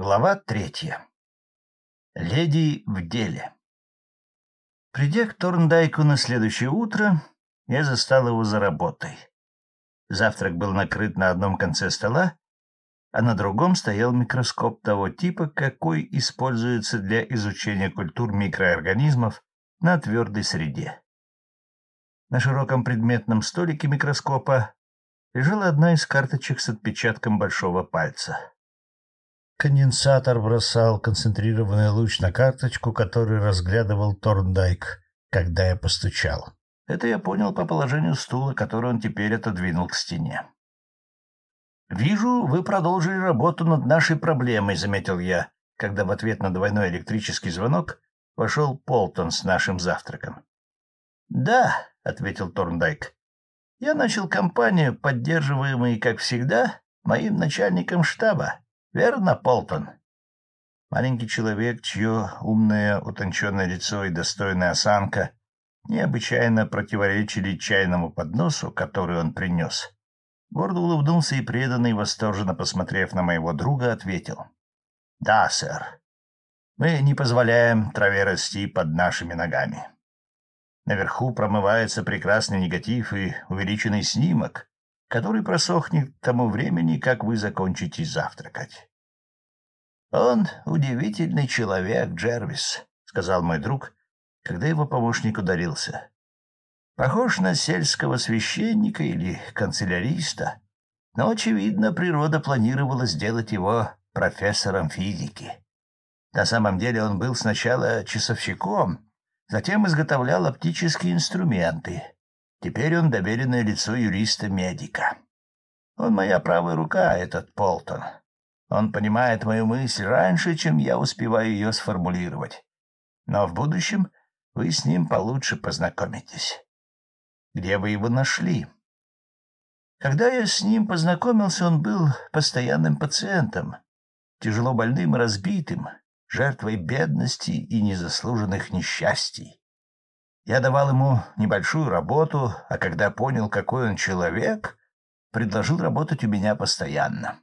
Глава третья. Леди в деле. Придя к Торндайку на следующее утро, я застал его за работой. Завтрак был накрыт на одном конце стола, а на другом стоял микроскоп того типа, какой используется для изучения культур микроорганизмов на твердой среде. На широком предметном столике микроскопа лежала одна из карточек с отпечатком большого пальца. Конденсатор бросал концентрированный луч на карточку, который разглядывал Торндайк, когда я постучал. Это я понял по положению стула, который он теперь отодвинул к стене. «Вижу, вы продолжили работу над нашей проблемой», — заметил я, когда в ответ на двойной электрический звонок вошел Полтон с нашим завтраком. «Да», — ответил Торндайк. «Я начал кампанию, поддерживаемую, как всегда, моим начальником штаба, Верно, Полтон? Маленький человек, чье умное, утонченное лицо и достойная осанка необычайно противоречили чайному подносу, который он принес. Гордо улыбнулся и преданный, восторженно посмотрев на моего друга, ответил. — Да, сэр. Мы не позволяем траве расти под нашими ногами. Наверху промывается прекрасный негатив и увеличенный снимок, который просохнет к тому времени, как вы закончите завтракать. — Он удивительный человек, Джервис, — сказал мой друг, когда его помощник ударился. — Похож на сельского священника или канцеляриста, но, очевидно, природа планировала сделать его профессором физики. На самом деле он был сначала часовщиком, затем изготовлял оптические инструменты — Теперь он доверенное лицо юриста-медика. Он моя правая рука, этот Полтон. Он понимает мою мысль раньше, чем я успеваю ее сформулировать. Но в будущем вы с ним получше познакомитесь. Где вы его нашли? Когда я с ним познакомился, он был постоянным пациентом, тяжело больным и разбитым, жертвой бедности и незаслуженных несчастий. Я давал ему небольшую работу, а когда понял, какой он человек, предложил работать у меня постоянно.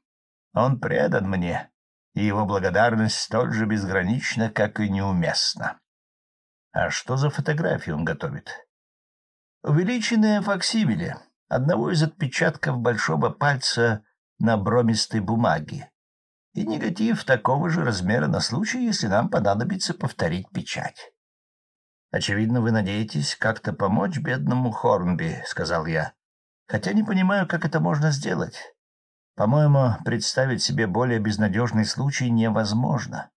Он предан мне, и его благодарность столь же безгранична, как и неуместна. А что за фотографии он готовит? Увеличенное факсимиле одного из отпечатков большого пальца на бромистой бумаге и негатив такого же размера на случай, если нам понадобится повторить печать. «Очевидно, вы надеетесь как-то помочь бедному Хорнби», — сказал я. «Хотя не понимаю, как это можно сделать. По-моему, представить себе более безнадежный случай невозможно.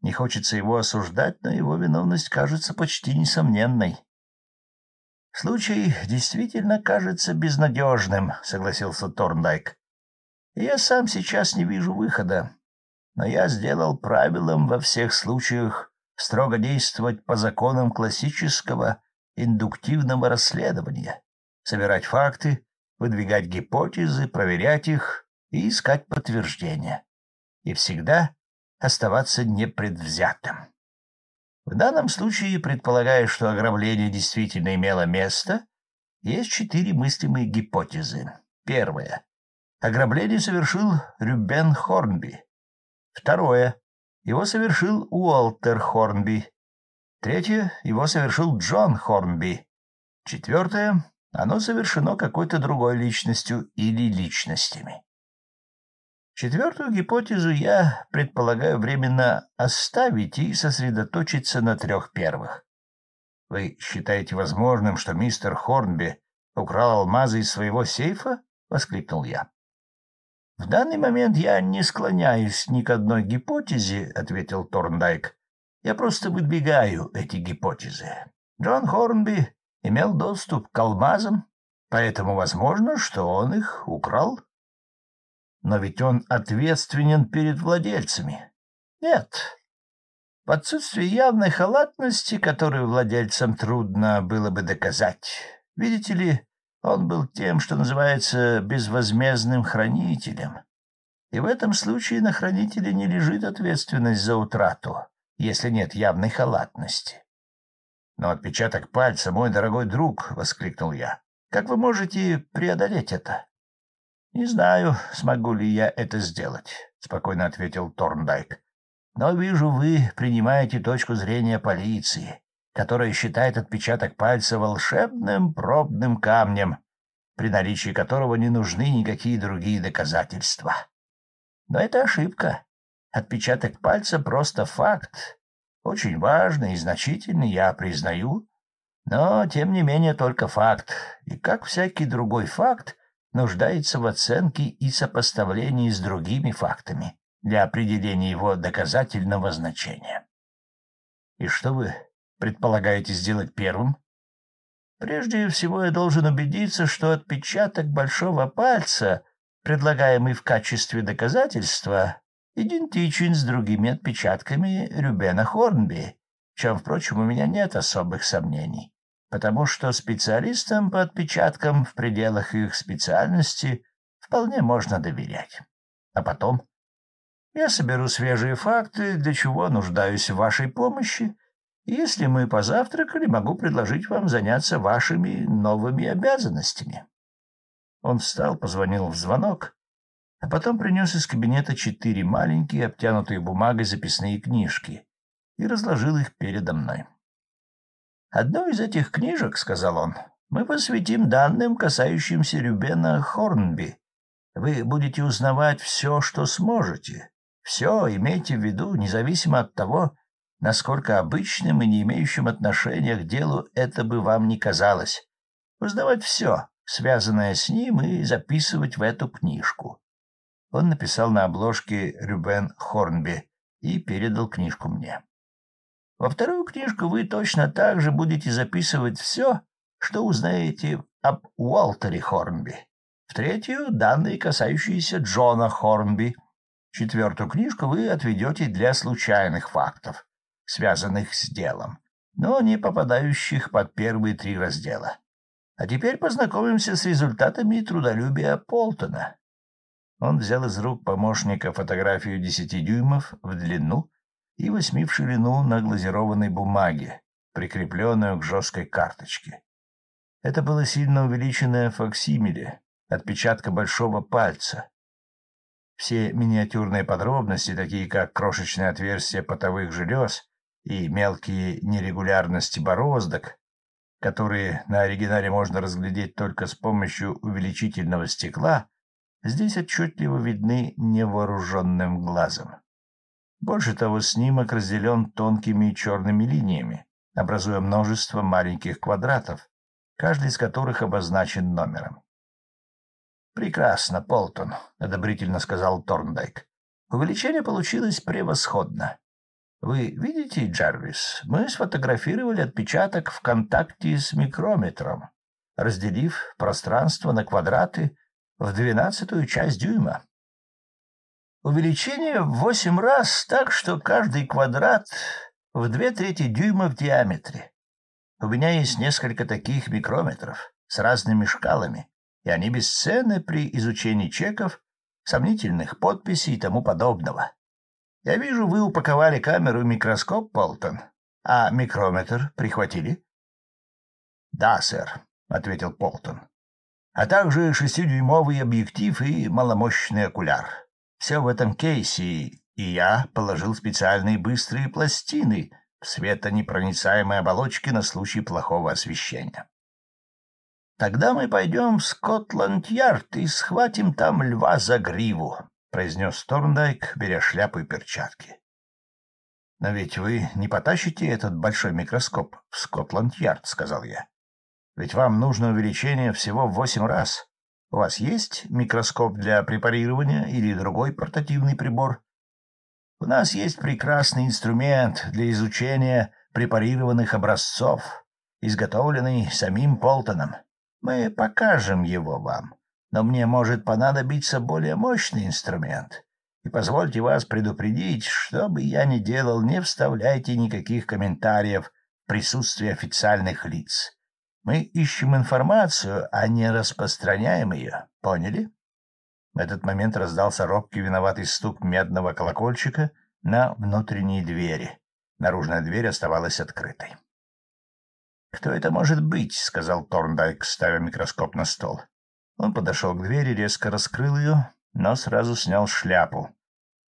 Не хочется его осуждать, но его виновность кажется почти несомненной». «Случай действительно кажется безнадежным», — согласился Торндайк. «Я сам сейчас не вижу выхода, но я сделал правилом во всех случаях строго действовать по законам классического индуктивного расследования, собирать факты, выдвигать гипотезы, проверять их и искать подтверждения. И всегда оставаться непредвзятым. В данном случае, предполагая, что ограбление действительно имело место, есть четыре мыслимые гипотезы. Первая. Ограбление совершил Рюбен Хорнби. Второе. Его совершил Уолтер Хорнби. Третье — его совершил Джон Хорнби. Четвертое — оно совершено какой-то другой личностью или личностями. Четвертую гипотезу я предполагаю временно оставить и сосредоточиться на трех первых. Вы считаете возможным, что мистер Хорнби украл алмазы из своего сейфа? — воскликнул я. — В данный момент я не склоняюсь ни к одной гипотезе, — ответил Торндайк. — Я просто выдвигаю эти гипотезы. Джон Хорнби имел доступ к алмазам, поэтому возможно, что он их украл. Но ведь он ответственен перед владельцами. Нет. В отсутствии явной халатности, которую владельцам трудно было бы доказать, видите ли, он был тем, что называется безвозмездным хранителем. И в этом случае на хранителе не лежит ответственность за утрату, если нет явной халатности. — Но отпечаток пальца, мой дорогой друг, — воскликнул я, — как вы можете преодолеть это? — Не знаю, смогу ли я это сделать, — спокойно ответил Торндайк. — Но вижу, вы принимаете точку зрения полиции, которая считает отпечаток пальца волшебным пробным камнем, при наличии которого не нужны никакие другие доказательства. Но это ошибка. Отпечаток пальца — просто факт. Очень важный и значительный, я признаю. Но, тем не менее, только факт. И, как всякий другой факт, нуждается в оценке и сопоставлении с другими фактами для определения его доказательного значения. И что вы предполагаете сделать первым? Прежде всего я должен убедиться, что отпечаток большого пальца, предлагаемый в качестве доказательства, идентичен с другими отпечатками Рюбена Хорнби, чем, впрочем, у меня нет особых сомнений, потому что специалистам по отпечаткам в пределах их специальности вполне можно доверять. А потом я соберу свежие факты, для чего нуждаюсь в вашей помощи, если мы позавтракали, могу предложить вам заняться вашими новыми обязанностями. Он встал, позвонил в звонок а потом принес из кабинета четыре маленькие, обтянутые бумагой записные книжки и разложил их передо мной. «Одну из этих книжек, — сказал он, — мы посвятим данным, касающимся Рюбена Хорнби. Вы будете узнавать все, что сможете. Все имейте в виду, независимо от того, насколько обычным и не имеющим отношения к делу это бы вам не казалось. Узнавать все, связанное с ним, и записывать в эту книжку. Он написал на обложке Рюбен Хорнби и передал книжку мне. Во вторую книжку вы точно так же будете записывать все, что узнаете об Уолтере Хорнби. В третью — данные, касающиеся Джона Хорнби. Четвертую книжку вы отведете для случайных фактов, связанных с делом, но не попадающих под первые три раздела. А теперь познакомимся с результатами трудолюбия Полтона. Он взял из рук помощника фотографию десяти дюймов в длину и восьми в ширину на глазированной бумаге, прикрепленную к жесткой карточке. Это было сильно увеличенное факсимиле, отпечатка большого пальца. Все миниатюрные подробности, такие как крошечные отверстия потовых желез и мелкие нерегулярности бороздок, которые на оригинале можно разглядеть только с помощью увеличительного стекла, здесь отчетливо видны невооруженным глазом. Больше того, снимок разделен тонкими черными линиями, образуя множество маленьких квадратов, каждый из которых обозначен номером. «Прекрасно, Полтон», — одобрительно сказал Торндайк. «Увеличение получилось превосходно. Вы видите, Джарвис, мы сфотографировали отпечаток в контакте с микрометром, разделив пространство на квадраты в двенадцатую часть дюйма. Увеличение в восемь раз так, что каждый квадрат в две трети дюйма в диаметре. У меня есть несколько таких микрометров с разными шкалами, и они бесценны при изучении чеков, сомнительных подписей и тому подобного. Я вижу, вы упаковали камеру и микроскоп, Полтон, а микрометр прихватили? — Да, сэр, — ответил Полтон а также шестидюймовый объектив и маломощный окуляр. Все в этом кейсе, и я положил специальные быстрые пластины в светонепроницаемой оболочке на случай плохого освещения. «Тогда мы пойдем в Скотланд-Ярд и схватим там льва за гриву», — произнес Торндайк, беря шляпу и перчатки. «Но ведь вы не потащите этот большой микроскоп в Скотланд-Ярд», — сказал я. Ведь вам нужно увеличение всего в восемь раз. У вас есть микроскоп для препарирования или другой портативный прибор? У нас есть прекрасный инструмент для изучения препарированных образцов, изготовленный самим Полтоном. Мы покажем его вам, но мне может понадобиться более мощный инструмент. И позвольте вас предупредить, что бы я ни делал, не вставляйте никаких комментариев в присутствии официальных лиц. Мы ищем информацию, а не распространяем ее. Поняли? В этот момент раздался робкий виноватый стук медного колокольчика на внутренней двери. Наружная дверь оставалась открытой. — Кто это может быть? — сказал Торндайк, ставя микроскоп на стол. Он подошел к двери, резко раскрыл ее, но сразу снял шляпу.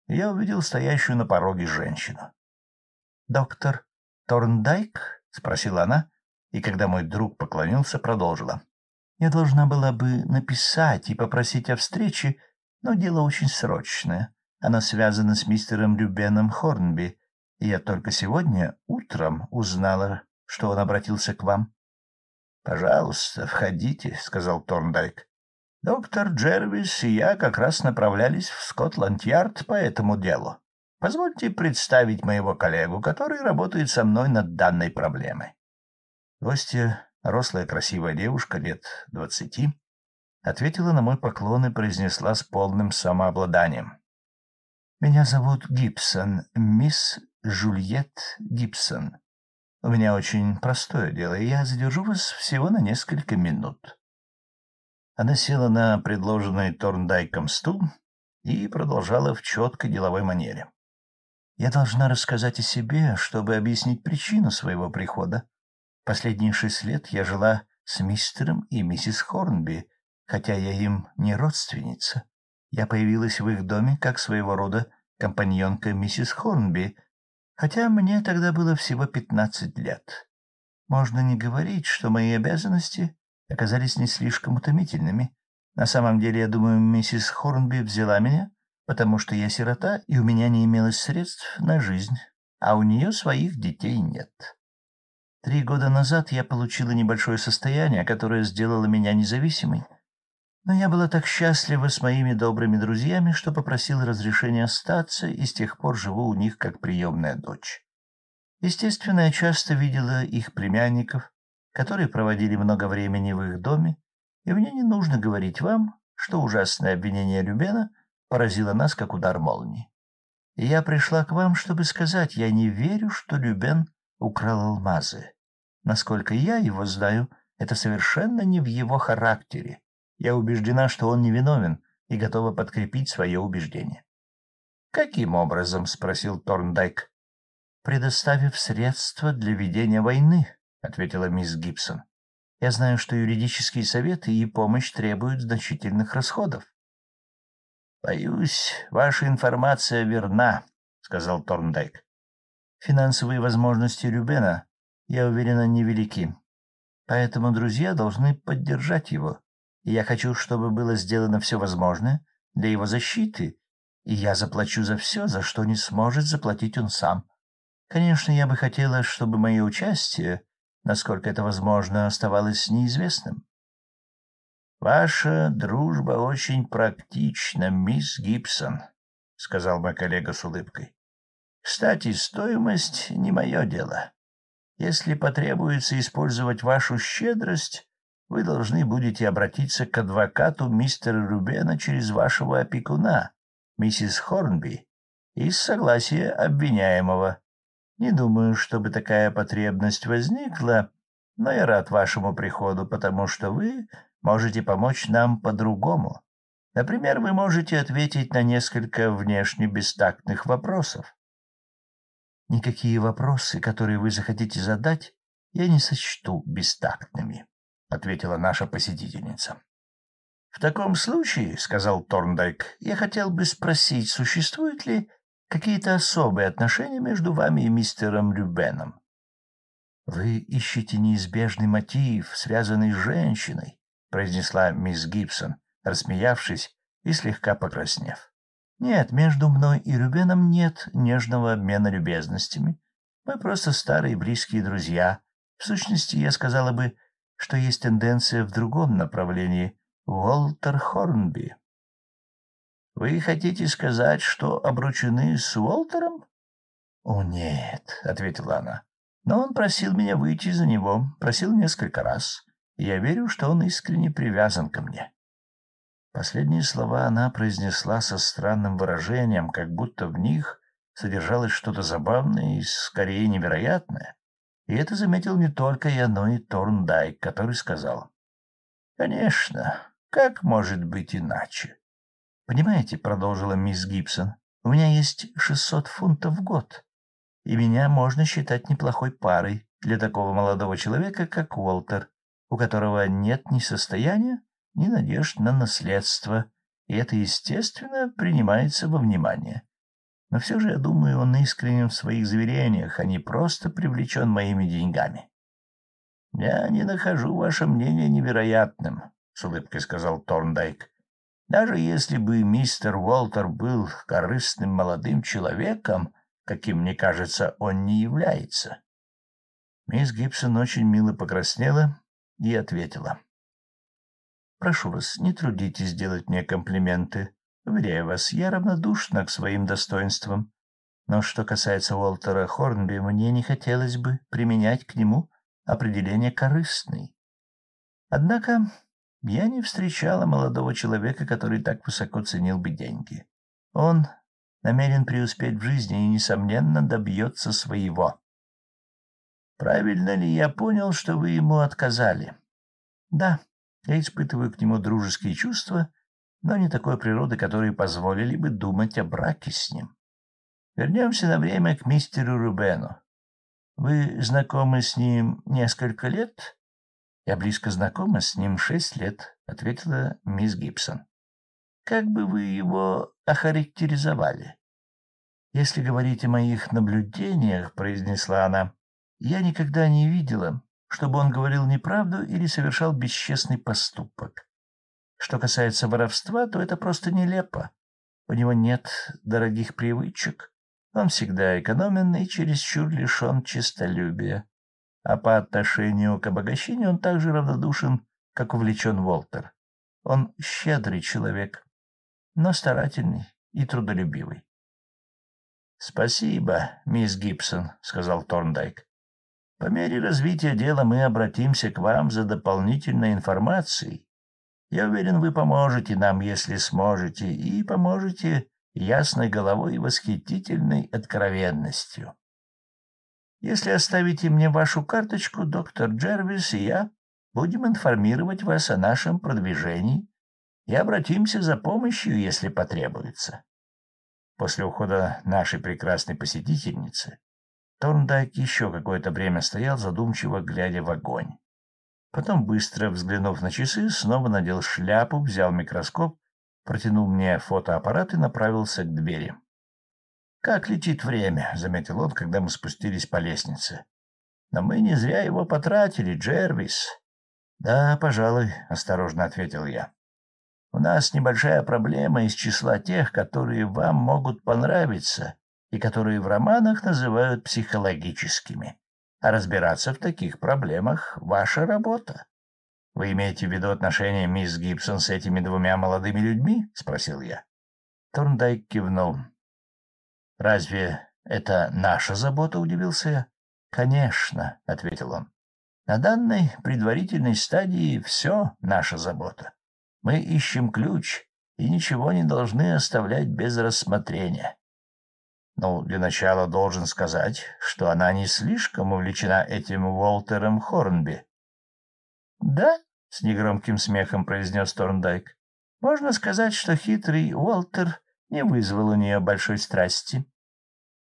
Я увидел стоящую на пороге женщину. «Доктор Торндайк?» — спросила она, и когда мой друг поклонился, продолжила. «Я должна была бы написать и попросить о встрече, но дело очень срочное. Оно связано с мистером Любеном Хорнби, и я только сегодня утром узнала, что он обратился к вам. — Пожалуйста, входите, — сказал Торндайк. — Доктор Джервис и я как раз направлялись в Скотланд-Ярд по этому делу. Позвольте представить моего коллегу, который работает со мной над данной проблемой. Гостья, рослая красивая девушка лет двадцати, ответила на мой поклон и произнесла с полным самообладанием. — Меня зовут Гибсон, мисс Жульет Гибсон. У меня очень простое дело, и я задержу вас всего на несколько минут. Она села на предложенный Торндайком стул и продолжала в четкой деловой манере. Я должна рассказать о себе, чтобы объяснить причину своего прихода. Последние шесть лет я жила с мистером и миссис Хорнби, хотя я им не родственница. Я появилась в их доме как своего рода компаньонка миссис Хорнби — хотя мне тогда было всего пятнадцать лет. Можно не говорить, что мои обязанности оказались не слишком утомительными. На самом деле, я думаю, миссис Хорнби взяла меня, потому что я сирота, и у меня не имелось средств на жизнь, а у нее своих детей нет. Три года назад я получила небольшое состояние, которое сделало меня независимой. Но я была так счастлива с моими добрыми друзьями, что попросила разрешения остаться, и с тех пор живу у них как приемная дочь. Естественно, я часто видела их племянников, которые проводили много времени в их доме, и мне не нужно говорить вам, что ужасное обвинение Любена поразило нас, как удар молнии. Я пришла к вам, чтобы сказать, я не верю, что Любен украл алмазы. Насколько я его знаю, это совершенно не в его характере я убеждена, что он невиновен, и готова подкрепить свое убеждение. — Каким образом? — спросил Торндайк. — Предоставив средства для ведения войны, — ответила мисс Гибсон. — Я знаю, что юридические советы и помощь требуют значительных расходов. — Боюсь, ваша информация верна, — сказал Торндайк. — Финансовые возможности Рюбена, я уверена, невелики. Поэтому друзья должны поддержать его и я хочу, чтобы было сделано все возможное для его защиты, и я заплачу за все, за что не сможет заплатить он сам. Конечно, я бы хотела, чтобы мое участие, насколько это возможно, оставалось неизвестным. — Ваша дружба очень практична, мисс Гибсон, — сказал мой коллега с улыбкой. — Кстати, стоимость не мое дело. Если потребуется использовать вашу щедрость, вы должны будете обратиться к адвокату мистера Рубена через вашего опекуна, миссис Хорнби, из согласия обвиняемого. Не думаю, чтобы такая потребность возникла, но я рад вашему приходу, потому что вы можете помочь нам по-другому. Например, вы можете ответить на несколько внешне бестактных вопросов. Никакие вопросы, которые вы захотите задать, я не сочту бестактными. — ответила наша посетительница. — В таком случае, — сказал Торндайк, — я хотел бы спросить, существуют ли какие-то особые отношения между вами и мистером Любеном? — Вы ищете неизбежный мотив, связанный с женщиной, — произнесла мисс Гибсон, рассмеявшись и слегка покраснев. — Нет, между мной и Любеном нет нежного обмена любезностями. Мы просто старые близкие друзья. В сущности, я сказала бы, — что есть тенденция в другом направлении. Уолтер Хорнби. — Вы хотите сказать, что обручены с Уолтером? — О, нет, — ответила она. — Но он просил меня выйти за него, просил несколько раз. И я верю, что он искренне привязан ко мне. Последние слова она произнесла со странным выражением, как будто в них содержалось что-то забавное и скорее невероятное. И это заметил не только я, но и Торндайк, который сказал. — Конечно, как может быть иначе? — Понимаете, — продолжила мисс Гибсон, — у меня есть шестьсот фунтов в год, и меня можно считать неплохой парой для такого молодого человека, как Уолтер, у которого нет ни состояния, ни надежд на наследство, и это, естественно, принимается во внимание. Но все же, я думаю, он искренен в своих заверениях, а не просто привлечен моими деньгами. — Я не нахожу ваше мнение невероятным, — с улыбкой сказал Торндайк. — Даже если бы мистер Уолтер был корыстным молодым человеком, каким, мне кажется, он не является. Мисс Гибсон очень мило покраснела и ответила. — Прошу вас, не трудитесь делать мне комплименты. Уверяю вас, я равнодушна к своим достоинствам. Но что касается Уолтера Хорнби, мне не хотелось бы применять к нему определение «корыстный». Однако я не встречала молодого человека, который так высоко ценил бы деньги. Он намерен преуспеть в жизни и, несомненно, добьется своего. Правильно ли я понял, что вы ему отказали? Да, я испытываю к нему дружеские чувства, но не такой природы, которые позволили бы думать о браке с ним. Вернемся на время к мистеру Рубену. Вы знакомы с ним несколько лет? Я близко знакома с ним шесть лет, ответила мисс Гибсон. Как бы вы его охарактеризовали? Если говорить о моих наблюдениях, произнесла она, я никогда не видела, чтобы он говорил неправду или совершал бесчестный поступок. Что касается воровства, то это просто нелепо. У него нет дорогих привычек. Он всегда экономен и чересчур лишен честолюбия. А по отношению к обогащению он так же равнодушен, как увлечен Волтер. Он щедрый человек, но старательный и трудолюбивый. — Спасибо, мисс Гибсон, — сказал Торндайк. — По мере развития дела мы обратимся к вам за дополнительной информацией я уверен, вы поможете нам, если сможете, и поможете ясной головой и восхитительной откровенностью. Если оставите мне вашу карточку, доктор Джервис и я будем информировать вас о нашем продвижении и обратимся за помощью, если потребуется. После ухода нашей прекрасной посетительницы Торндайк еще какое-то время стоял, задумчиво глядя в огонь. Потом, быстро взглянув на часы, снова надел шляпу, взял микроскоп, протянул мне фотоаппарат и направился к двери. — Как летит время, — заметил он, когда мы спустились по лестнице. — Но мы не зря его потратили, Джервис. — Да, пожалуй, — осторожно ответил я. — У нас небольшая проблема из числа тех, которые вам могут понравиться и которые в романах называют психологическими. А разбираться в таких проблемах — ваша работа. — Вы имеете в виду отношения мисс Гибсон с этими двумя молодыми людьми? — спросил я. Торндайк кивнул. — Разве это наша забота? — удивился я. — Конечно, — ответил он. — На данной предварительной стадии все наша забота. Мы ищем ключ и ничего не должны оставлять без рассмотрения. Ну, для начала должен сказать, что она не слишком увлечена этим Уолтером Хорнби. — Да, — с негромким смехом произнес Торндайк, — можно сказать, что хитрый Уолтер не вызвал у нее большой страсти.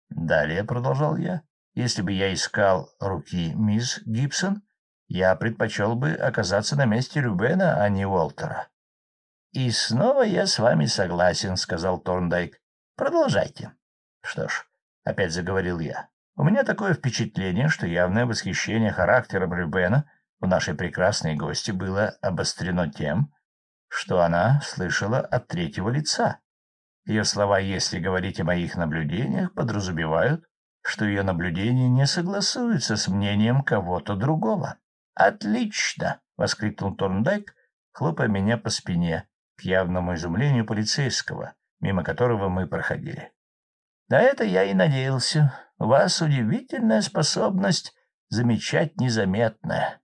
Далее, — продолжал я, — если бы я искал руки мисс Гибсон, я предпочел бы оказаться на месте Рюбена, а не Уолтера. — И снова я с вами согласен, — сказал Торндайк. — Продолжайте. Что ж, опять заговорил я, у меня такое впечатление, что явное восхищение характером Рюбена у нашей прекрасной гости было обострено тем, что она слышала от третьего лица. Ее слова, если говорить о моих наблюдениях, подразумевают, что ее наблюдения не согласуются с мнением кого-то другого. «Отлично!» — воскликнул Торндайк, хлопая меня по спине, к явному изумлению полицейского, мимо которого мы проходили. На это я и надеялся. У вас удивительная способность замечать незаметное.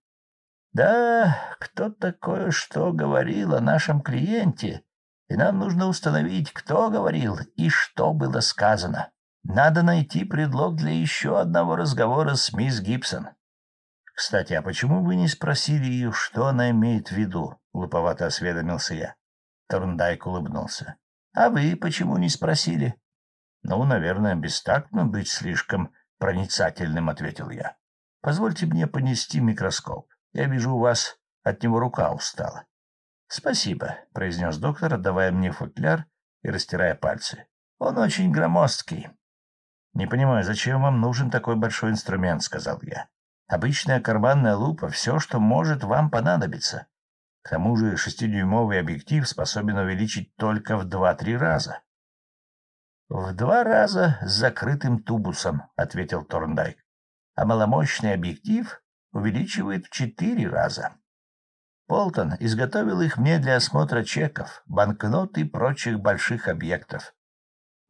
Да, кто-то кое-что говорил о нашем клиенте, и нам нужно установить, кто говорил и что было сказано. Надо найти предлог для еще одного разговора с мисс Гибсон. Кстати, а почему вы не спросили ее, что она имеет в виду? — глуповато осведомился я. Торндайк улыбнулся. — А вы почему не спросили? «Ну, наверное, бестактно быть слишком проницательным», — ответил я. «Позвольте мне понести микроскоп. Я вижу, у вас от него рука устала». — Спасибо, — произнес доктор, отдавая мне футляр и растирая пальцы. — Он очень громоздкий. — Не понимаю, зачем вам нужен такой большой инструмент, — сказал я. — Обычная карманная лупа — все, что может вам понадобиться. К тому же шестидюймовый объектив способен увеличить только в два-три раза. — В два раза с закрытым тубусом, — ответил Торндайк. — А маломощный объектив увеличивает в четыре раза. Полтон изготовил их мне для осмотра чеков, банкнот и прочих больших объектов.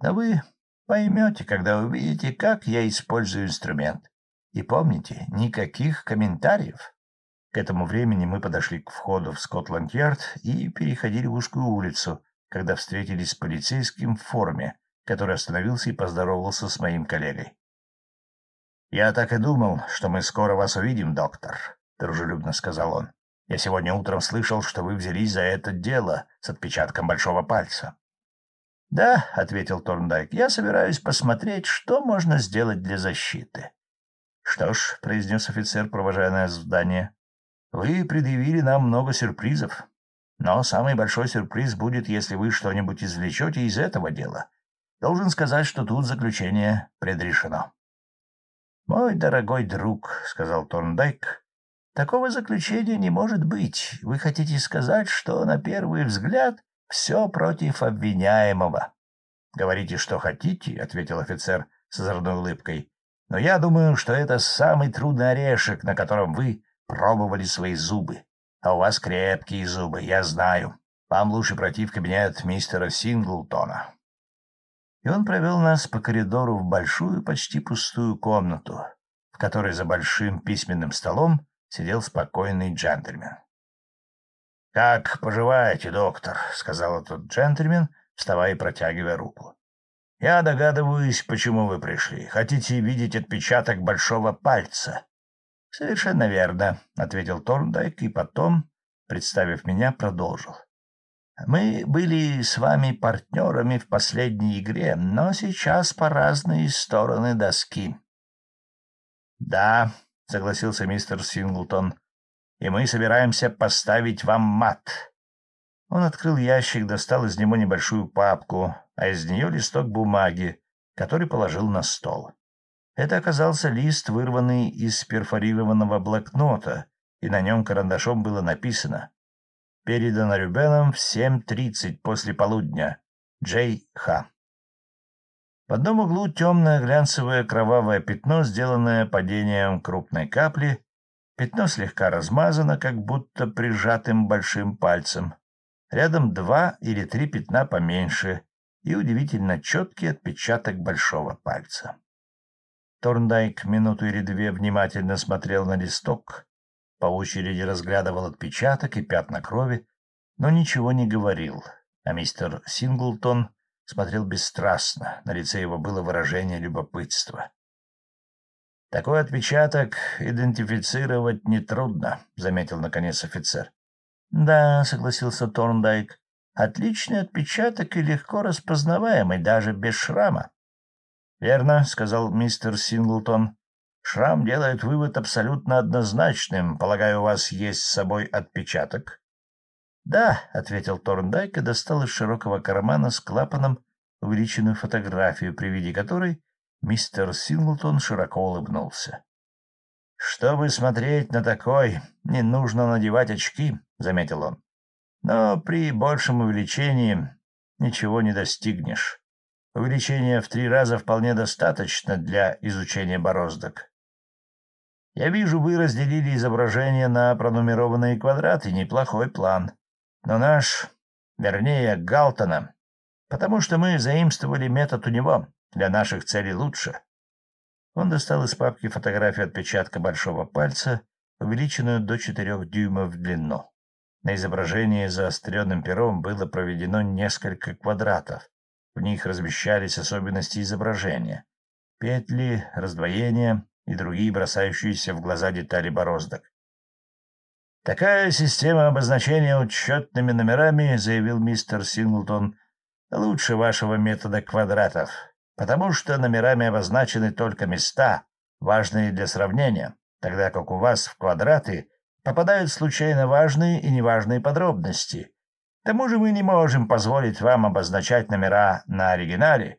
Но вы поймете, когда увидите, как я использую инструмент. И помните, никаких комментариев. К этому времени мы подошли к входу в Скотланд-Ярд и переходили в узкую улицу, когда встретились с полицейским в форме, который остановился и поздоровался с моим коллегой. — Я так и думал, что мы скоро вас увидим, доктор, — дружелюбно сказал он. Я сегодня утром слышал, что вы взялись за это дело с отпечатком большого пальца. — Да, — ответил Торндайк, — я собираюсь посмотреть, что можно сделать для защиты. — Что ж, — произнес офицер, провожая нас в здание, — вы предъявили нам много сюрпризов. Но самый большой сюрприз будет, если вы что-нибудь извлечете из этого дела. Должен сказать, что тут заключение предрешено. — Мой дорогой друг, — сказал Торндайк, Такого заключения не может быть. Вы хотите сказать, что на первый взгляд все против обвиняемого? — Говорите, что хотите, — ответил офицер с озорной улыбкой. — Но я думаю, что это самый трудный орешек, на котором вы пробовали свои зубы. А у вас крепкие зубы, я знаю. Вам лучше пройти в кабинет мистера Синглтона. И он провел нас по коридору в большую, почти пустую комнату, в которой за большим письменным столом сидел спокойный джентльмен. — Как поживаете, доктор? — сказал этот джентльмен, вставая и протягивая руку. — Я догадываюсь, почему вы пришли. Хотите видеть отпечаток большого пальца? — Совершенно верно, — ответил Торндайк и потом, представив меня, продолжил. — Мы были с вами партнерами в последней игре, но сейчас по разные стороны доски. — Да, — согласился мистер Синглтон. — И мы собираемся поставить вам мат. Он открыл ящик, достал из него небольшую папку, а из нее листок бумаги, который положил на стол. Это оказался лист, вырванный из перфорированного блокнота, и на нем карандашом было написано «Передано Рюбеном в 7.30 после полудня. Джей Х». В одном углу темное глянцевое кровавое пятно, сделанное падением крупной капли. Пятно слегка размазано, как будто прижатым большим пальцем. Рядом два или три пятна поменьше и удивительно четкий отпечаток большого пальца. Торндайк минуту или две внимательно смотрел на листок, по очереди разглядывал отпечаток и пятна крови, но ничего не говорил, а мистер Синглтон смотрел бесстрастно, на лице его было выражение любопытства. — Такой отпечаток идентифицировать нетрудно, — заметил наконец офицер. — Да, — согласился Торндайк, — отличный отпечаток и легко распознаваемый, даже без шрама. — Верно, — сказал мистер Синглтон. — Шрам делает вывод абсолютно однозначным. Полагаю, у вас есть с собой отпечаток? «Да», — ответил Торндайк и достал из широкого кармана с клапаном увеличенную фотографию, при виде которой мистер Синглтон широко улыбнулся. «Чтобы смотреть на такой, не нужно надевать очки», — заметил он. «Но при большем увеличении ничего не достигнешь. Увеличение в три раза вполне достаточно для изучения бороздок. Я вижу, вы разделили изображение на пронумерованные квадраты. Неплохой план но наш, вернее, Галтона, потому что мы заимствовали метод у него, для наших целей лучше. Он достал из папки фотографию отпечатка большого пальца, увеличенную до четырех дюймов в длину. На изображении заостренным пером было проведено несколько квадратов. В них размещались особенности изображения — петли, раздвоения и другие бросающиеся в глаза детали бороздок. Такая система обозначения учетными номерами, заявил мистер Синглтон, лучше вашего метода квадратов, потому что номерами обозначены только места, важные для сравнения, тогда как у вас в квадраты попадают случайно важные и неважные подробности. К тому же мы не можем позволить вам обозначать номера на оригинале,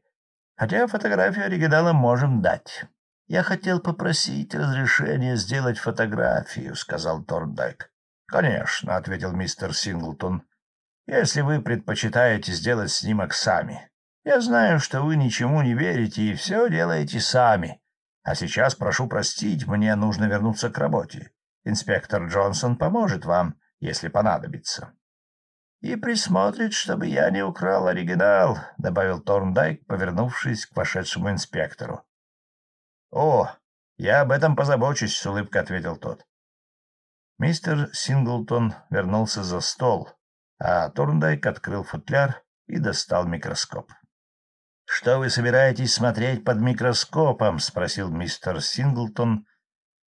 хотя фотографию оригинала можем дать. — Я хотел попросить разрешения сделать фотографию, — сказал Торндайк. — Конечно, — ответил мистер Синглтон, — если вы предпочитаете сделать снимок сами. Я знаю, что вы ничему не верите и все делаете сами. А сейчас прошу простить, мне нужно вернуться к работе. Инспектор Джонсон поможет вам, если понадобится. — И присмотрит, чтобы я не украл оригинал, — добавил Торндайк, повернувшись к вошедшему инспектору. — О, я об этом позабочусь, — с улыбкой ответил тот. Мистер Синглтон вернулся за стол, а Торндайк открыл футляр и достал микроскоп. — Что вы собираетесь смотреть под микроскопом? — спросил мистер Синглтон,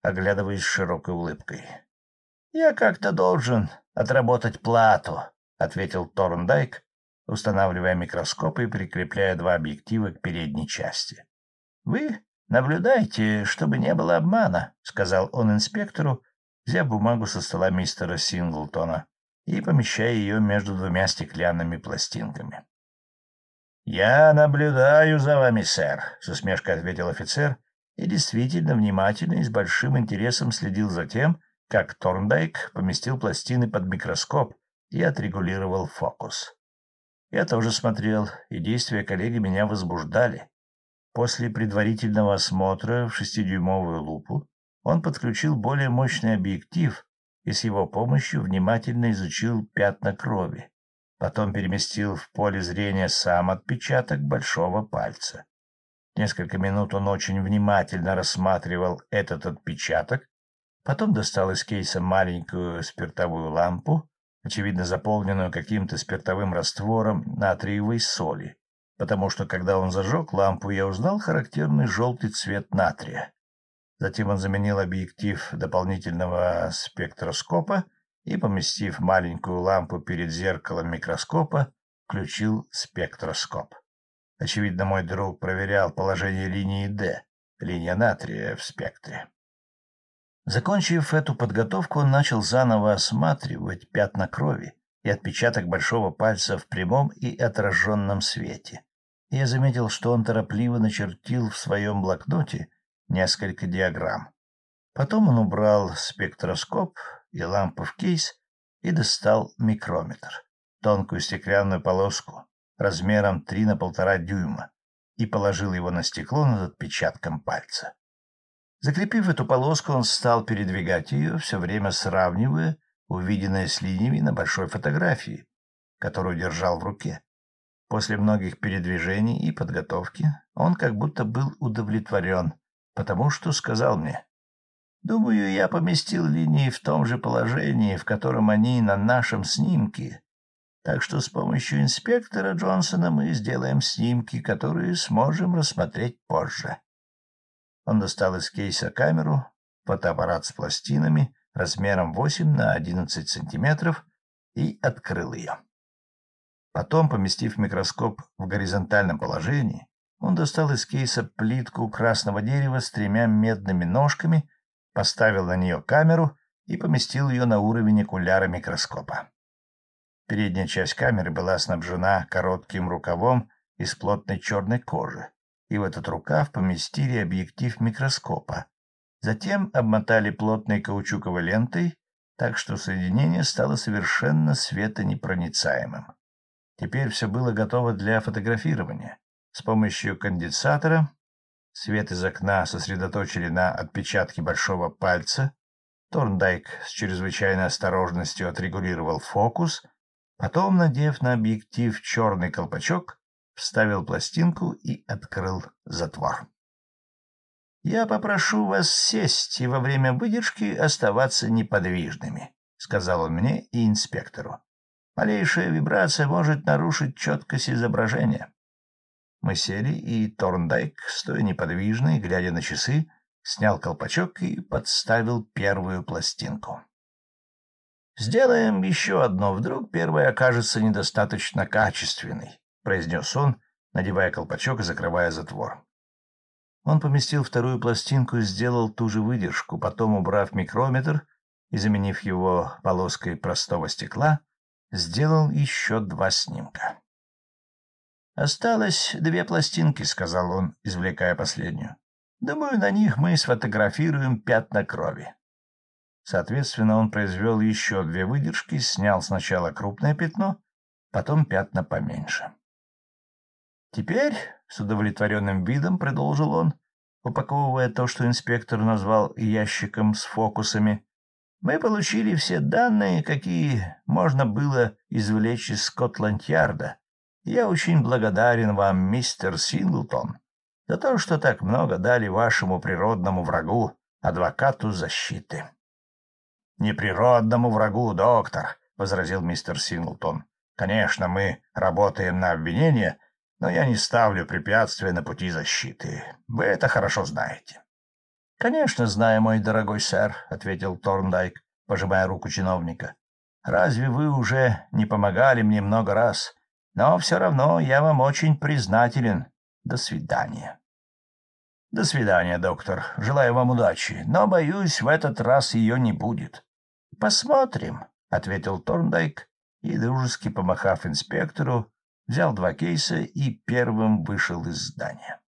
оглядываясь широкой улыбкой. — Я как-то должен отработать плату, — ответил Торндайк, устанавливая микроскоп и прикрепляя два объектива к передней части. — Вы наблюдайте, чтобы не было обмана, — сказал он инспектору, взяв бумагу со стола мистера Синглтона и помещая ее между двумя стеклянными пластинками. — Я наблюдаю за вами, сэр, — с усмешкой ответил офицер и действительно внимательно и с большим интересом следил за тем, как Торндайк поместил пластины под микроскоп и отрегулировал фокус. Я тоже смотрел, и действия коллеги меня возбуждали. После предварительного осмотра в шестидюймовую лупу он подключил более мощный объектив и с его помощью внимательно изучил пятна крови. Потом переместил в поле зрения сам отпечаток большого пальца. Несколько минут он очень внимательно рассматривал этот отпечаток, потом достал из кейса маленькую спиртовую лампу, очевидно заполненную каким-то спиртовым раствором натриевой соли, потому что, когда он зажег лампу, я узнал характерный желтый цвет натрия. Затем он заменил объектив дополнительного спектроскопа и, поместив маленькую лампу перед зеркалом микроскопа, включил спектроскоп. Очевидно, мой друг проверял положение линии D, линия натрия в спектре. Закончив эту подготовку, он начал заново осматривать пятна крови и отпечаток большого пальца в прямом и отраженном свете. Я заметил, что он торопливо начертил в своем блокноте несколько диаграмм. Потом он убрал спектроскоп и лампу в кейс и достал микрометр, тонкую стеклянную полоску, размером 3 на полтора дюйма и положил его на стекло над отпечатком пальца. Закрепив эту полоску, он стал передвигать ее, все время сравнивая увиденное с линиями на большой фотографии, которую держал в руке. После многих передвижений и подготовки он как будто был удовлетворен, потому что сказал мне, «Думаю, я поместил линии в том же положении, в котором они на нашем снимке, так что с помощью инспектора Джонсона мы сделаем снимки, которые сможем рассмотреть позже. Он достал из кейса камеру, фотоаппарат с пластинами размером 8 на 11 сантиметров и открыл ее. Потом, поместив микроскоп в горизонтальном положении, он достал из кейса плитку красного дерева с тремя медными ножками, поставил на нее камеру и поместил ее на уровень окуляра микроскопа. Передняя часть камеры была снабжена коротким рукавом из плотной черной кожи, и в этот рукав поместили объектив микроскопа. Затем обмотали плотной каучуковой лентой, так что соединение стало совершенно светонепроницаемым. Теперь все было готово для фотографирования. С помощью конденсатора свет из окна сосредоточили на отпечатке большого пальца. Торндайк с чрезвычайной осторожностью отрегулировал фокус — Потом, надев на объектив черный колпачок, вставил пластинку и открыл затвор. — Я попрошу вас сесть и во время выдержки оставаться неподвижными, — сказал он мне и инспектору. Малейшая вибрация может нарушить четкость изображения. Мы сели, и Торндайк, стоя неподвижно и глядя на часы, снял колпачок и подставил первую пластинку. «Сделаем еще одно, вдруг первая окажется недостаточно качественной», — произнес он, надевая колпачок и закрывая затвор. Он поместил вторую пластинку и сделал ту же выдержку, потом, убрав микрометр, и, заменив его полоской простого стекла, сделал еще два снимка. «Осталось две пластинки», — сказал он, извлекая последнюю. «Думаю, на них мы сфотографируем пятна крови». Соответственно, он произвел еще две выдержки, снял сначала крупное пятно, потом пятна поменьше. Теперь, с удовлетворенным видом, продолжил он, упаковывая то, что инспектор назвал ящиком с фокусами, мы получили все данные, какие можно было извлечь из Скотланд-Ярда. Я очень благодарен вам, мистер Синглтон, за то, что так много дали вашему природному врагу, адвокату защиты. — Неприродному врагу, доктор, — возразил мистер Синглтон. — Конечно, мы работаем на обвинение, но я не ставлю препятствия на пути защиты. Вы это хорошо знаете. — Конечно, знаю, мой дорогой сэр, — ответил Торндайк, пожимая руку чиновника. — Разве вы уже не помогали мне много раз? Но все равно я вам очень признателен. До свидания. — До свидания, доктор. Желаю вам удачи, но, боюсь, в этот раз ее не будет. — Посмотрим, — ответил Торндайк и, дружески помахав инспектору, взял два кейса и первым вышел из здания.